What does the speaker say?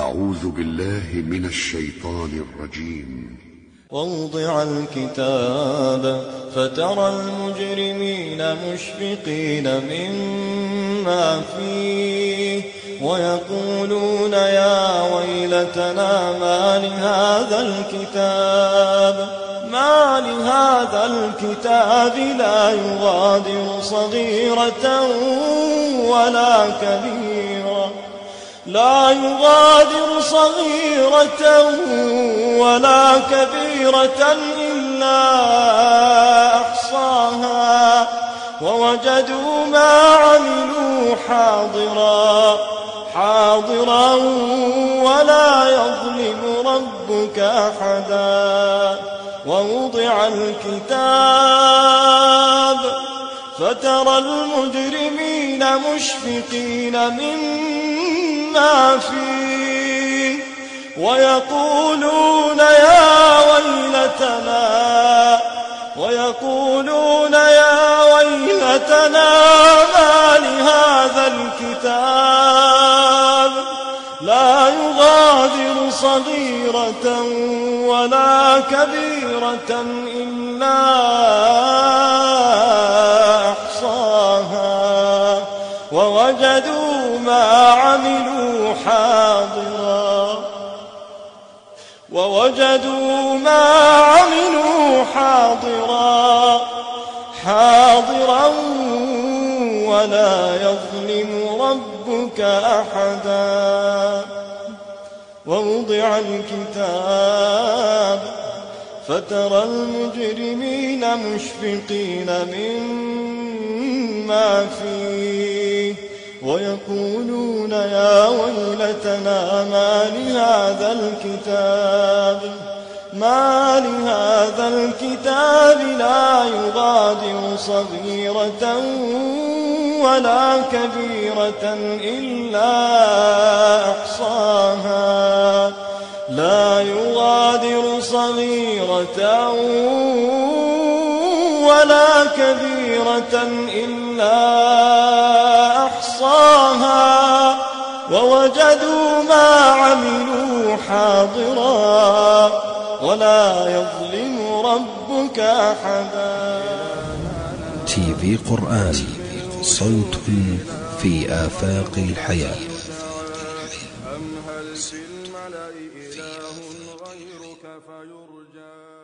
أعوذ بالله من الشيطان الرجيم. ووضع الكتاب فترى المجرمين مشفقين مما فيه ويقولون يا ويلتنا ما لهذا الكتاب؟ ما لهذا الكتاب لا يغادر صغيرة ولا كبيرة. لا يغادر صغيرة ولا كبيرة إلا أحصاها. ووجدوا ما عملوا حاضرا حاضرا ولا يظلم ربك أحدا. ووضع الكتاب فترى المجرمين مشفقين مما فيه ويقولون يا ويلتنا ويقولون يا ويلتنا ما لهذا الكتاب لا يغادر صغيرة ولا كبيرة إلا ما عملوا حاضرا ووجدوا ما عملوا حاضرا حاضرا ولا يظلم ربك أحدا. ووضع الكتاب فترى المجرمين مشفقين مما فيه. ويقولون يا ويلتنا ما لهذا الكتاب ما لهذا الكتاب لا يغادر صغيرة ولا كبيرة إلا أحصاها. لا يغادر صغيرة ولا كبيرة إلا أحصاها أحصاها ووجدوا ما عملوا حاضرا ولا يظلم ربك أحدا. تي في قرآن صوت في آفاق الحياة. أم هل في الملأ إله غيرك فيرجى؟